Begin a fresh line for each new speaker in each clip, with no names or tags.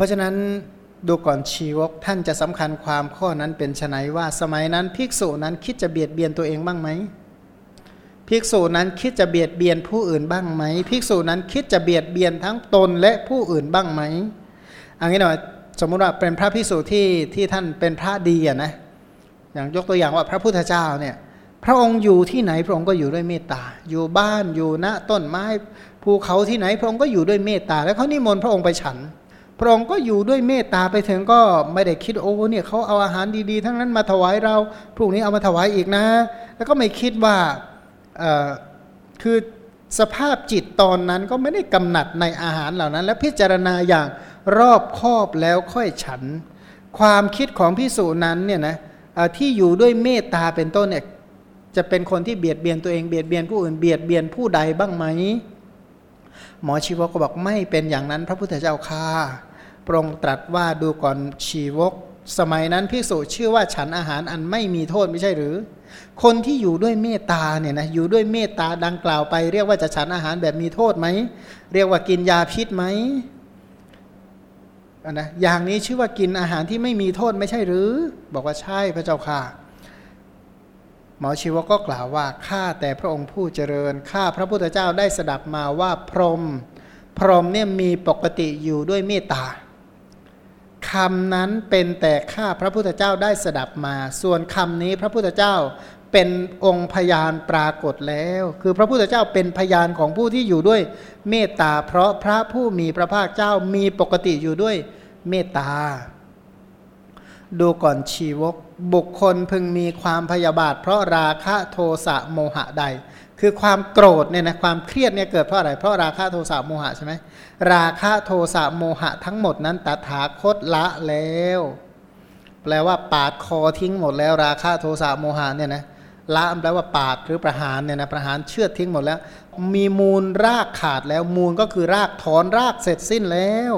ราะฉะนั้นดูก่อนชีวกท่านจะสำคัญความข้อนั้นเป็นไนว่า สมัยนั้นภิกษุนั้นคิดจะเบียดเบียนตัวเองบ้างไหมภิกษุนั้นคิดจะเบียดเบียนผู้อื่นบ้างไหมภิกษุนั้นคิดจะเบียดเบียนทั้งตนและผู้อื่นบ้างไหมอันนี้หน่อยสมมติว่าเป็นพระภิกษุที่ที่ท่านเป็นพระดีอะนะอย่างยกตัวอย่างว่าพระพุทธเจ้าเนี่ยพระองค์อยู่ที่ไหนพระองค์ก็อยู่ด้วยเมตตา อยู่บ้านอยู่ณต้นไม้ภูเขาที่ไหนพระองค์ก็อยู่ด้วยเมตตา แล้วเขานิมนต์พระองค์ไปฉัน พระองค์ก็อยู่ด้วยเมตตาไปถึงก็ไม่ได้คิดโอ้เนี่ยเขาเอาอาหารดีๆ ทั้งนั้นมาถวายเราพรุ่งนี้เอามาถวายอีกนะ แล้วก็ไม่คิดว่าคือสภาพจิตตอนนั้นก็ไม่ได้กำหนัดในอาหารเหล่านั้น และพิจารณาอย่างรอบคอบแล้วค่อยฉัน ความคิดของพิสูจนั้นเนี่ยนะที่อยู่ด้วยเมตตาเป็นต้นเนี่ยจะเป็นคนที่เบียดเบียนตัวเองเบียดเบียนผู้อื่นเบียดเบียนผู้ใดบ้างไหมหมอชีวกก็บอกไม่เป็นอย่างนั้นพระพุทธเจ้าค่า ระองค์ตรัสว่าดูก่อนชีวก สมัยนั้นพิสูจชื่อว่าฉันอาหารอันไม่มีโทษไม่ใช่หรือ คนที่อยู่ด้วยเมตตาเนี่ยนะอยู่ด้วยเมตตาดังกล่าวไป เรียกว่าจะฉันอาหารแบบมีโทษไหมเรียกว่ากินยาพิษไหมนะอย่างนี้ชื่อว่ากินอาหารที่ไม่มีโทษไม่ใช่หรือ บอกว่าใช่พระเจ้าค่ะหมอชีวกก็กล่าวว่าข้าแต่พระองค์ผู้เจริญข้าพระพุทธเจ้าได้สดับมาว่าพรหมพรหมเนี่ยมีปกติอยู่ด้วยเมตตา คำนั้นเป็นแต่ข้าพระพุทธเจ้าได้สดับมา ส่วนคำนี้พระพุทธเจ้าเป็นองค์พยานปรากฏแล้ว คือพระพุทธเจ้าเป็นพยานของผู้ที่อยู่ด้วยเมตตา เพราะพระผู้มีพระภาคเจ้ามีปกติอยู่ด้วยเมตตา ดูก่อนชีวก บุคคลพึงมีความพยาบาท เพราะราคะโทสะโมหะใด คือความโกรธเนี่ยนะความเครียดเนี่ยเกิดเพราะอะไร เพราะราคะโทสะโมหะใช่ไหมราคะโทสะโมหะทั้งหมดนั้นตถาคตละแล้ว แปลว่าปาดคอทิ้งหมดแล้ว ราคะโทสะโมหะเนี่ยนะละแปลว่าปาดหรือประหารเนี่ยนะประหารเชือดทิ้งหมดแล้ว มีมูลรากขาดแล้วมูลก็คือรากถอนรากเสร็จสิ้นแล้ว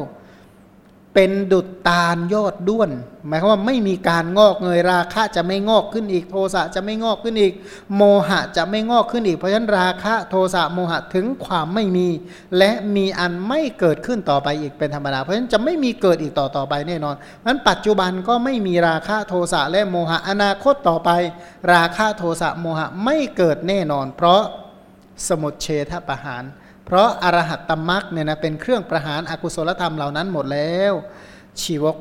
เป็นดุจตาลยอดด้วน หมายความว่าไม่มีการงอกเงยราคะจะไม่งอกขึ้นอีก โทสะจะไม่งอกขึ้นอีก โมหะจะไม่งอกขึ้นอีก เพราะฉะนั้นราคะโทสะโมหะถึงความไม่มี และมีอันไม่เกิดขึ้นต่อไปอีกเป็นธรรมดาเพราะฉะนั้นจะไม่มีเกิดอีกต่อต่อไปแน่นอนนั้นปัจจุบันก็ไม่มีราคะโทสะและโมหะอนาคตต่อไป ราคะโทสะโมหะไม่เกิดแน่นอน เพราะสมุทเฉทประหาร เพราะอรหัตตมรักเนี่ยนะเป็นเครื่องประหารอากุศลธรรมเหล่านั้นหมดแล้ว ชีวก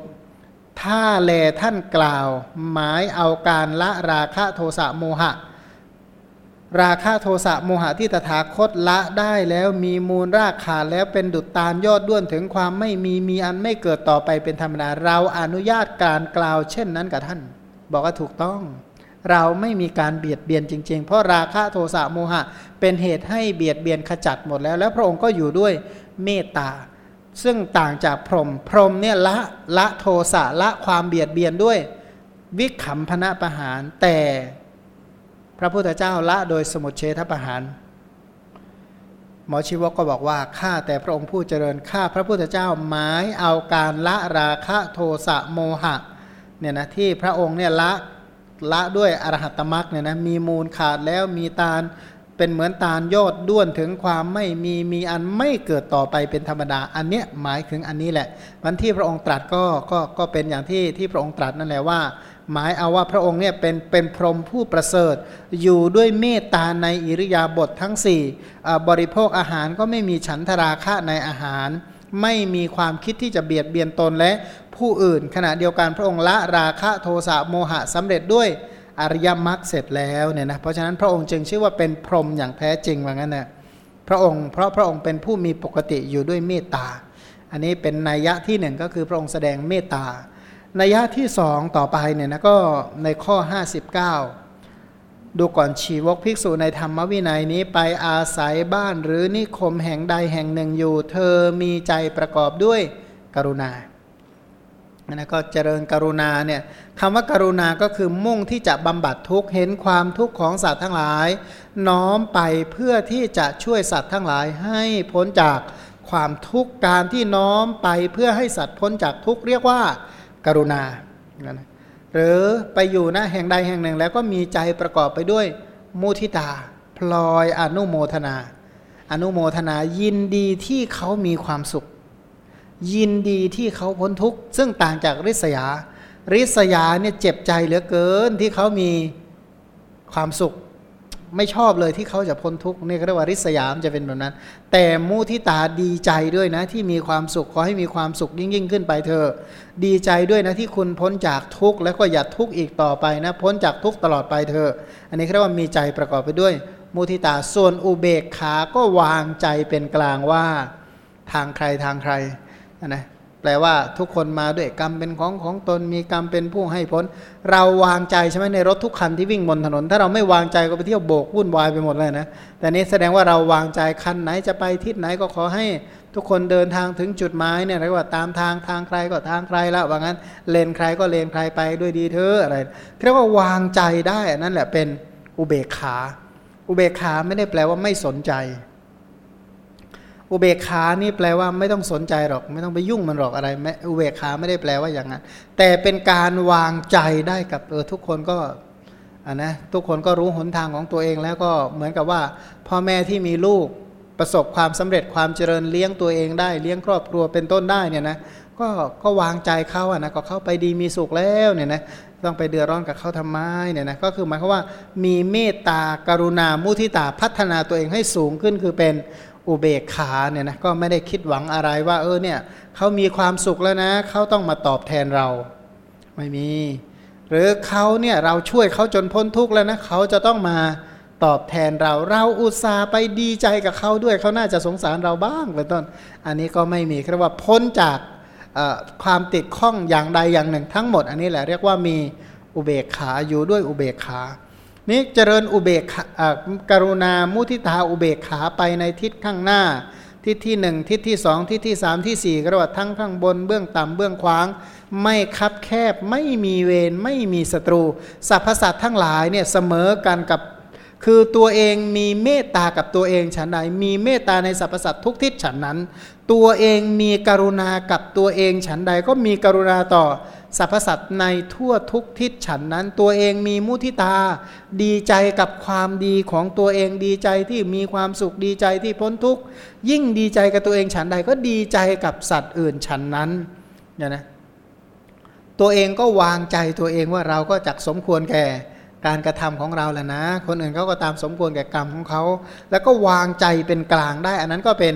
ถ้าแลท่านกล่าว หมายเอาการละราคะโทสะโมหะ ราคะโทสะโมหะที่ตถาคตละได้แล้วมีมูลรากขาดแล้วเป็นดุจตาลยอดด้วนถึงความไม่มีมีอันไม่เกิดต่อไปเป็นธรรมดาเราอนุญาตการกล่าวเช่นนั้นกับท่าน บอกว่าถูกต้อง เราไม่มีการเบียดเบียนจริง ๆ เพราะราคะโทสะโมหะ เป็นเหตุให้เบียดเบียนขจัดหมดแล้ว แล้วพระองค์ก็อยู่ด้วยเมตตา ซึ่งต่างจากพรหมพรหมเนี่ยละละโทสะละความเบียดเบียนด้วย วิขำพนะประหาร แต่พระพุทธเจ้าละโดยสมุทเฉทประหารหมอชีวกก็บอกว่าข้าแต่พระองค์ผู้เจริญข้าพระพุทธเจ้าหมายเอาการละราคะโทสะโมหะเนี่ยนะที่พระองค์เนี่ยละ ละด้วยอรหัตมรักเนี่ยนะมีมูลขาดแล้วมีตาลเป็นเหมือนตาลยอดด้วนถึงความไม่มีมีอันไม่เกิดต่อไปเป็นธรรมดา อันเนี้ยหมายถึงอันนี้แหละ วันที่พระองค์ตรัสก็ก็ก็เป็นอย่างที่ที่พระองค์ตรัสนั่นแหละว่า หมายเอาว่าพระองค์เนี่ยเป็นเป็นพรหมผู้ประเสริฐ อยู่ด้วยเมตตาในอิริยาบถททั้ง4บริโภคอาหารก็ไม่มีฉันทราคะในอาหาร ไม่มีความคิดที่จะเบียดเบียนตนและ ผู้อื่น ขณะเดียวกันพระองค์ละราคะโทสะโมหะสำเร็จด้วยอริยมรรคเสร็จแล้วเนี่ยนะเพราะฉะนั้นพระองค์จึงชื่อว่าเป็นพรหมอย่างแท้จริงว่างั้นนะพระองค์เพราะพระองค์เป็นผู้มีปกติอยู่ด้วยเมตตา อันนี้เป็นนัยยะที่หนึ่งก็คือพระองค์แสดงเมตตานัยยะที่สองต่อไปเนี่ยนะก็ในข้อ 59 ดูก่อนชีวกภิกษุในธรรมวินัยนี้ไปอาศัยบ้านหรือนิคมแห่งใดแห่งหนึ่งอยู่ เธอมีใจประกอบด้วยกรุณา นะก็เจริญกรุณาเนี่ยคำว่ากรุณาก็คือมุ่งที่จะบำบัดทุกข์เห็นความทุกข์ของสัตว์ทั้งหลาย น้อมไปเพื่อที่จะช่วยสัตว์ทั้งหลายให้พ้นจากความทุกข์การที่น้อมไปเพื่อให้สัตว์พ้นจากทุกข์เรียกว่าการุณาหรือไปอยู่นะแห่งใดแห่งหนึ่งแล้วก็มีใจประกอบไปด้วยมุทิตา พลอยอนุโมทนา อนุโมทนายินดีที่เขามีความสุข ยินดีที่เขาพ้นทุกข์ซึ่งต่างจากริษยา ริษยาเนี่ยเจ็บใจเหลือเกินที่เขามีความสุข ไม่ชอบเลยที่เขาจะพ้นทุกข์นี่เรียกว่าริษยามจะเป็นแบบนั้น แต่มุทิตาดีใจด้วยนะที่มีความสุขขอให้มีความสุขยิ่งยิ่งขึ้นไปเธอ ดีใจด้วยนะที่คุณพ้นจากทุกข์แล้วก็อย่าทุกข์อีกต่อไปนะพ้นจากทุกข์ตลอดไปเธอ อันนี้เรียกว่ามีใจประกอบไปด้วยมุทิตาส่วนอุเบกขาก็วางใจเป็นกลางว่า ทางใครทางใคร นะแปลว่าทุกคนมาด้วยกรรมเป็นของของตนมีกรรมเป็นผู้ให้ผล เราวางใจใช่ไหมในรถทุกคันที่วิ่งบนถนน ถ้าเราไม่วางใจก็ไปเที่ยวโบกวุ่นวายไปหมดเลยนะแต่นี้แสดงว่าเราวางใจคันไหนจะไปทิศไหนก็ขอให้ทุกคนเดินทางถึงจุดหมายเนี่ยเรียกว่าตามทางทางใครก็ทางใครละว่างั้นเลนใครก็เลนใครไปด้วยดีเธออะไรเรียกว่าวางใจได้นั่นแหละเป็นอุเบกขา อุเบกขาไม่ได้แปลว่าไม่สนใจ อุเบกขานี่แปลว่าไม่ต้องสนใจหรอก ไม่ต้องไปยุ่งมันหรอกอะไรอุเบกขาไม่ได้แปลว่าอย่างนั้น แต่เป็นการวางใจได้กับเออทุกคนก็อ่านะทุกคนก็รู้หนทางของตัวเองแล้วก็เหมือนกับว่า พ่อแม่ที่มีลูกประสบความสำเร็จความเจริญเลี้ยงตัวเองได้เลี้ยงครอบครัวเป็นต้นได้เนี่ยนะก็ก็วางใจเขาอะนะก็เข้าไปดีมีสุขแล้วเนี่ยนะต้องไปเดือดร้อนกับเขาทำไมเนี่ยนะก็คือหมายความว่ามีเมตตากรุณามุทิตาพัฒนาตัวเองให้สูงขึ้นคือเป็น อุเบกขาเนี่ยนะก็ไม่ได้คิดหวังอะไรว่า เออเนี่ยเขามีความสุขแล้วนะเขาต้องมาตอบแทนเรา ไม่มี หรือเขาเนี่ยเราช่วยเขาจนพ้นทุกข์แล้วนะเขาจะต้องมาตอบแทนเราเราอุตส่าห์ไปดีใจกับเขาด้วยเขาน่าจะสงสารเราบ้างเป็นต้น อันนี้ก็ไม่มีเรียกว่าพ้นจากความติดข้องอย่างใดอย่างหนึ่งทั้งหมด อันนี้แหละเรียกว่ามีอุเบกขาอยู่ด้วยอุเบกขา นี่เจริญอุเบกกรุณามุทิตาอุเบกขาไปในทิศข้างหน้า ทิศที่หนึ่งทิศที่สองทิศที่สามที่สี่ก็รียกว่าทั้งข้างบนเบื้องต่ำเบื้องขวาง ไม่คับแคบไม่มีเวรไม่มีศัตรูสรรพสัตว์ทั้งหลายเนี่ยเสมอกันกับคือตัวเองมีเมตตากับตัวเองฉันใดมีเมตตาในสรรพสัตว์ทุกทิศฉันนั้น ตัวเองมีกรุณากับตัวเองฉันใดก็มีกรุณาต่อ สรรพสัตว์ในทั่วทุกทิศฉันนั้น ตัวเองมีมุทิตา ดีใจกับความดีของตัวเองดีใจที่มีความสุขดีใจที่พ้นทุกข์ยิ่งดีใจกับตัวเองฉันใดก็ดีใจกับสัตว์อื่นฉันนั้นเนี่ยนะตัวเองก็วางใจตัวเองว่าเราก็จักสมควรแก่การกระทำของเราแหละนะ คนอื่นเขาก็ตามสมควรแก่กรรมของเขา แล้วก็วางใจเป็นกลางได้ อันนั้นก็เป็น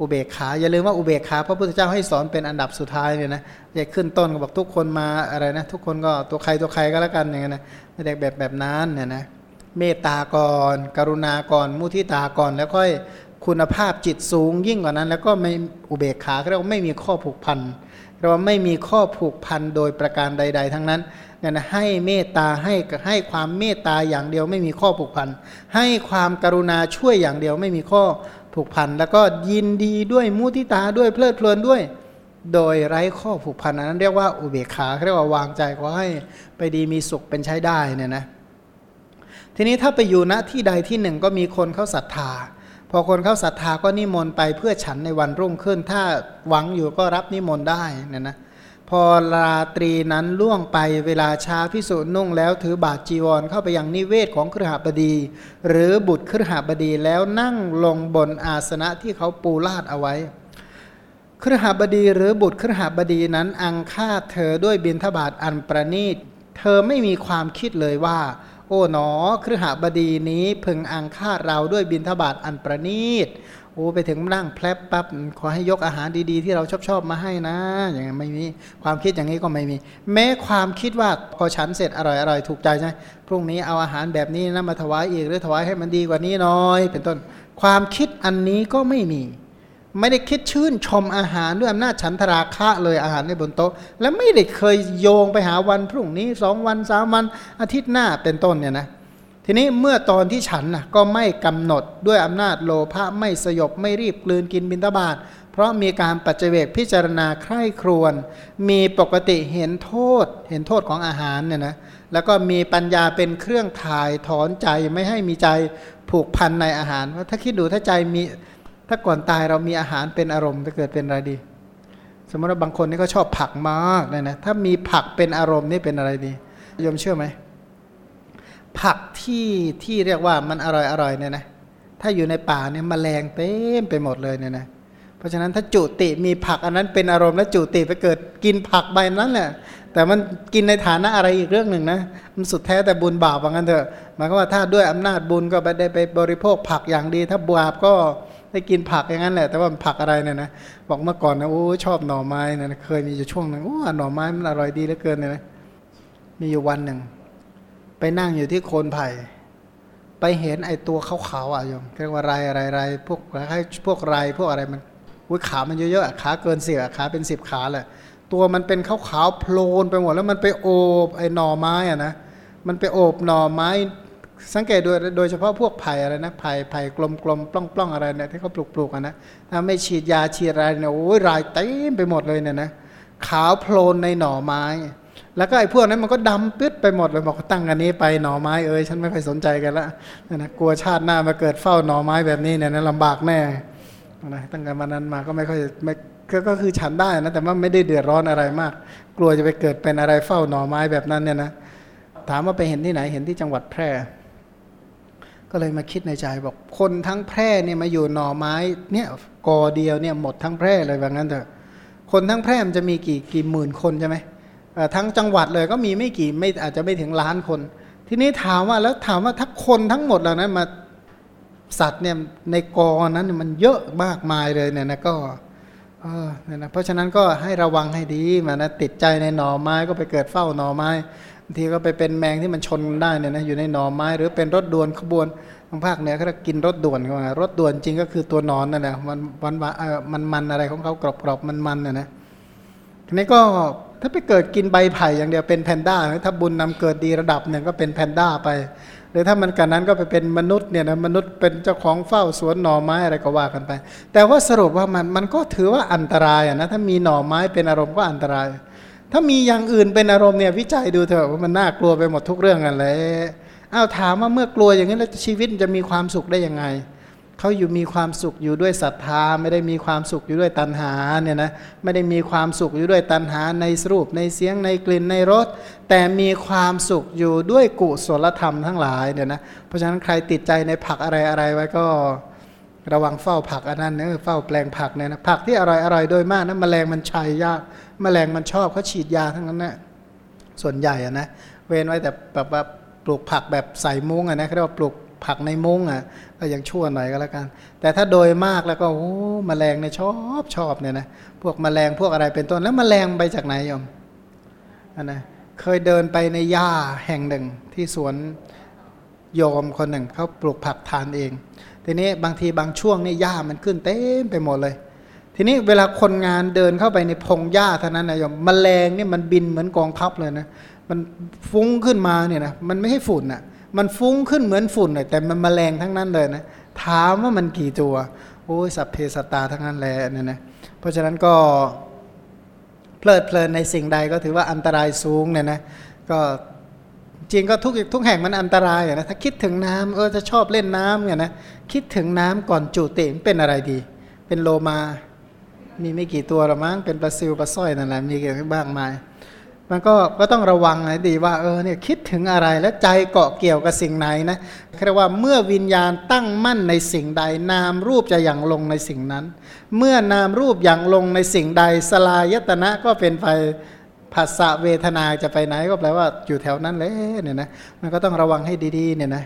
อุเบกขา อย่าลืมว่าอุเบกขาพระพุทธเจ้าให้สอนเป็นอันดับสุดท้ายเนี่ยนะอย่าขึ้นต้นก็บอกทุกคนมาอะไรนะทุกคนก็ตัวใครตัวใครก็แล้วกันอย่างเงี้ยนะไม่ได้แบบแบบนั้นเนี่ยนะเมตตาก่อนกรุณาก่อนมุทิตาก่อน แล้วค่อยคุณภาพจิตสูงยิ่งกว่านั้น แล้วก็ไม่อุเบกขาเรียกว่าไม่มีข้อผูกพันเราไม่มีข้อผูกพันโดยประการใด ๆ ทั้งนั้นเนี่ยนะให้เมตตาให้ให้ความเมตตาอย่างเดียวไม่มีข้อผูกพันให้ความกรุณาช่วยอย่างเดียวไม่มีข้อ ผูกพันแล้วก็ยินดีด้วยมุทิตาด้วยเพลิดเพลินด้วย โดยไร้ข้อผูกพันนั้นเรียกว่าอุเบกขาเรียกว่าวางใจขอให้ไปดีมีสุขเป็นใช้ได้เนี่ยนะทีนี้ถ้าไปอยู่ณที่ใดที่หนึ่งก็มีคนเข้าศรัทธา พอคนเข้าศรัทธาก็นิมนต์ไปเพื่อฉันในวันรุ่งขึ้น ถ้าหวังอยู่ก็รับนิมนต์ได้เนี่ยนะ พอราตรีนั้นล่วงไปเวลาเช้าพิสุนุ่งแล้วถือบาทจีวรเข้าไปยังนิเวศของครหบดี หรือบุตรครหบดีแล้วนั่งลงบนอาสนะที่เขาปูลาดเอาไว้ครหบดีหรือบุตรครหบดีนั้นอังคาเธอด้วยบินทบาทอันประณีต เธอไม่มีความคิดเลยว่า โอ้หนอครหบดีนี้พึงอังคาเราด้วยบินทบาทอันประณีต โอ้ไปถึงนั่งแพลบปั๊บขอให้ยกอาหารดีๆ ที่เราชอบชอบมาให้นะ อย่างนี้ไม่มีความคิดอย่างนี้ก็ไม่มี แม้ความคิดว่าพอฉันเสร็จอร่อยอร่อยถูกใจใช่พรุ่งนี้เอาอาหารแบบนี้นะมาถวายอีกหรือถวายให้มันดีกว่านี้น้อย เป็นต้น ความคิดอันนี้ก็ไม่มี ไม่ได้คิดชื่นชมอาหารด้วยอำนาจฉันทราคะเลยอาหารในบนโต๊ะ และไม่ได้เคยโยงไปหาวันพรุ่งนี้สองวันสามวันอาทิตย์หน้าเป็นต้นเนี่ยนะ ทีนี้เมื่อตอนที่ฉันนะก็ไม่กำหนดด้วยอำนาจโลภะไม่สยบไม่รีบกลืนกินบินตบาทเพราะมีการปัจเจกพิจารณาใคร่ครวญมีปกติเห็นโทษ เห็นโทษของอาหารเนี่ยนะแล้วก็มีปัญญาเป็นเครื่องถ่ายถอนใจไม่ให้มีใจผูกพันในอาหารเพราะถ้าคิดดูถ้าใจมีถ้าก่อนตายเรามีอาหารเป็นอารมณ์จะเกิดเป็นอะไรดี สมมติว่าบางคนนี่ก็ชอบผักมากเลยนะถ้ามีผักเป็นอารมณ์นี่เป็นอะไรดียมเชื่อไหม ผักที่ที่เรียกว่ามันอร่อยอร่อยเนี่ยนะถ้าอยู่ในป่าเนี่ยมแมลงเต็มไปหมดเลยเนี่ยนะเพราะฉะนั้นถ้าจุติมีผักอันนั้นเป็นอารมณ์แล้วจุติไปเกิดกินผักใบนั้นแหละแต่มันกินในฐานะอะไรอีกเรื่องหนึ่งนะมันสุดแท้แต่บุญบาปว่างั้นเถอะหมายความว่าถ้าด้วยอำนาจบุญก็ไปได้ไปบริโภคผักอย่างดี ถ้าบาปก็ได้กินผักอย่างนั้นแหละ แต่ว่าผักอะไรเนี่ยนะบอกเมื่อก่อนนะโอ้ชอบหน่อไม้นะเคยมีอยู่ช่วงหนึ่งโอ้หน่อไม้มันอร่อยดีเหลือเกินเลยนะมีอยู่วันหนึ่ง ไปนั่งอยู่ที่โคนไผ่ไปเห็นไอ้ตัวขาวๆอะโยมเรียกว่าไรอะไรไรพวกคล้ายพวกไรพวกอะไรมันอุ้ยขามันเยอะๆขาเกินสิบขาเป็นสิบขาเลยตัวมันเป็นขาวๆโพลนไปหมดแล้วมันไปโอบไอ้หน่อไม้อะนะมันไปโอบหน่อไม้ สังเกตโดยโดยเฉพาะพวกไผ่อะไรนะไผ่ไผ่กลมๆปล้องๆอะไรเนี่ยที่เขาปลูกๆกันนะถ้าไม่ฉีดยาฉีดอะไรเนี่ยโอ้ยรายเต็มไปหมดเลยเนี่ยนะขาวโพลนในหน่อไม้ แล้วก็ไอ้พวกนั้นมันก็ดำปึ๊ดไปหมดเลยบอกตั้งอันนี้ไปหน่อไม้เอ้ยฉันไม่ค่อยสนใจกันละนะกลัวชาติหน้ามาเกิดเฝ้าหน่อไม้แบบนี้เนี่ยนะลำบากแน่นะตั้งแต่วันนั้นมาก็ไม่ค่อยไม่ก็คือฉันได้นะแต่ว่าไม่ได้เดือดร้อนอะไรมาก กลัวจะไปเกิดเป็นอะไรเฝ้าหน่อไม้แบบนั้นเนี่ยนะถามว่าไปเห็นที่ไหนเห็นที่จังหวัดแพร่ ก็เลยมาคิดในใจบอกคนทั้งแพร่เนี่ยมาอยู่หน่อไม้เนี่ยกอเดียวเนี่ยหมดทั้งแพร่เลยว่างั้นเถอะคนทั้งแพร่มันจะมีกี่กี่หมื่นคนใช่ไหม ทั้งจังหวัดเลยก็มีไม่กี่ไม่อาจจะไม่ถึงล้านคน ทีนี้ถามว่าแล้วถามว่าถ้าคนทั้งหมดเหล่านั้นมาสัตว์เนี่ยในกอนั้นมันเยอะมากมายเลยเนี่ยนะก็เออเนี่ยนะเพราะฉะนั้นก็ให้ระวังให้ดีมานะติดใจในหน่อไม้ก็ไปเกิดเฝ้าหน่อไม้บางทีก็ไปเป็นแมงที่มันชนได้เนี่ยนะอยู่ในหน่อไม้ หรือเป็นรถด่วนขบวนบางภาคเหนือเขากินรถด่วนเขารถด่วนจริงก็คือตัวนอนนั่นแหละมันมันมันอะไรของเขากรอบกรอบมันมันนะนะทีนี้ก็ ถ้าไปเกิดกินใบไผ่อย่างเดียวเป็นแพนด้าถ้าบุญนำเกิดดีระดับหนึ่งก็เป็นแพนด้าไป หรือถ้ามันกันนั้นก็ไปเป็นมนุษย์เนี่ยนะมนุษย์เป็นเจ้าของเฝ้าสวนหน่อไม้อะไรก็ว่ากันไป แต่ว่าสรุปว่ามันมันก็ถือว่าอันตรายนะถ้ามีหน่อไม้เป็นอารมณ์ก็อันตราย ถ้ามีอย่างอื่นเป็นอารมณ์เนี่ยวิจัยดูเถอะว่ามันน่ากลัวไปหมดทุกเรื่องกันเลยอ้าวถามว่าเมื่อกลัวอย่างนี้แล้วชีวิตจะมีความสุขได้ยังไง เขาอยู่มีความสุขอยู่ด้วยศรัทธา ไม่ได้มีความสุขอยู่ด้วยตัณหาเนี่ยนะไม่ได้มีความสุขอยู่ด้วยตัณหาในรูปในเสียงในกลิ่นในรสแต่มีความสุขอยู่ด้วยกุศลธรรมทั้งหลายเนี่ยนะเพราะฉะนั้นใครติดใจในผักอะไรอะไรไว้ก็ระวังเฝ้าผักอันนั้นเนื้อเฝ้าแปลงผักเนี่ยนะผักที่อร่อยอร่อยโดยมากนะแมลงมันชัยยากแมลงมันชอบเขาฉีดยาทั้งนั้นนะส่วนใหญ่อะนะเว้นไว้แต่แบบว่าปลูกผักแบบใส่มุ้งอะนะเขาเรียกว่าปลูก ผักในมุ้งอะก็ยังชั่วหน่อยก็แล้วกัน แต่ถ้าโดยมากแล้วก็โอ้มแมลงเนี่ยชอบชอบเนี่ยนะพวกมแมลงพวกอะไรเป็นต้นแล้วมแมลงไปจากไหนยมอันนะเคยเดินไปในหญ้าแห่งหนึ่งที่สวนโยมคนหนึ่งเขาปลูกผักทานเอง ทีนี้บางทีบางช่วงนี่หญ้ามันขึ้นเต็มไปหมดเลย ทีนี้เวลาคนงานเดินเข้าไปในพงหญ้าเท่านั้นนะโยมมแมลงเนี่ยมันบินเหมือนกองทัพเลยนะมันฟุ้งขึ้นมาเนี่ยนะมันไม่ใช่ฝุ่นอะ มันฟุ้งขึ้นเหมือนฝุ่นเลยแต่มันมแมลงทั้งนั้นเลยนะถามว่ามันกี่ตัวโอ้ยสัพเพสตาทั้งนั้นแหละเนี่ยนะเพราะฉะนั้นก็เพลิดเพลินในสิ่งใดก็ถือว่าอันตรายสูงเนี่ยนะก็จริงก็ทุกทุกแห่งมันอันตรายนะถ้าคิดถึงน้ำเออจะชอบเล่นน้ำเนี่ยนะคิดถึงน้ำก่อนจุติเป็นอะไรดี เป็นโลมา มีไม่กี่ตัวหรอมั้งเป็นปลาซิวปลาสร้อยนั่นแหละมีกี่บ้างมาย มันก็ก็ต้องระวังให้ดีว่าเออเนี่ยคิดถึงอะไรและใจเกาะเกี่ยวกับสิ่งไหนนะเรียกว่าเมื่อวิญญาณตั้งมั่นในสิ่งใด นามรูปจะอย่างลงในสิ่งนั้น เมื่อนามรูปอย่างลงในสิ่งใด สลายตนะก็เป็นไปภาษาเวทนาจะไปไหนก็แปลว่าอยู่แถวนั้นเลยเนี่ยนะมันก็ต้องระวังให้ดีๆเนี่ยนะ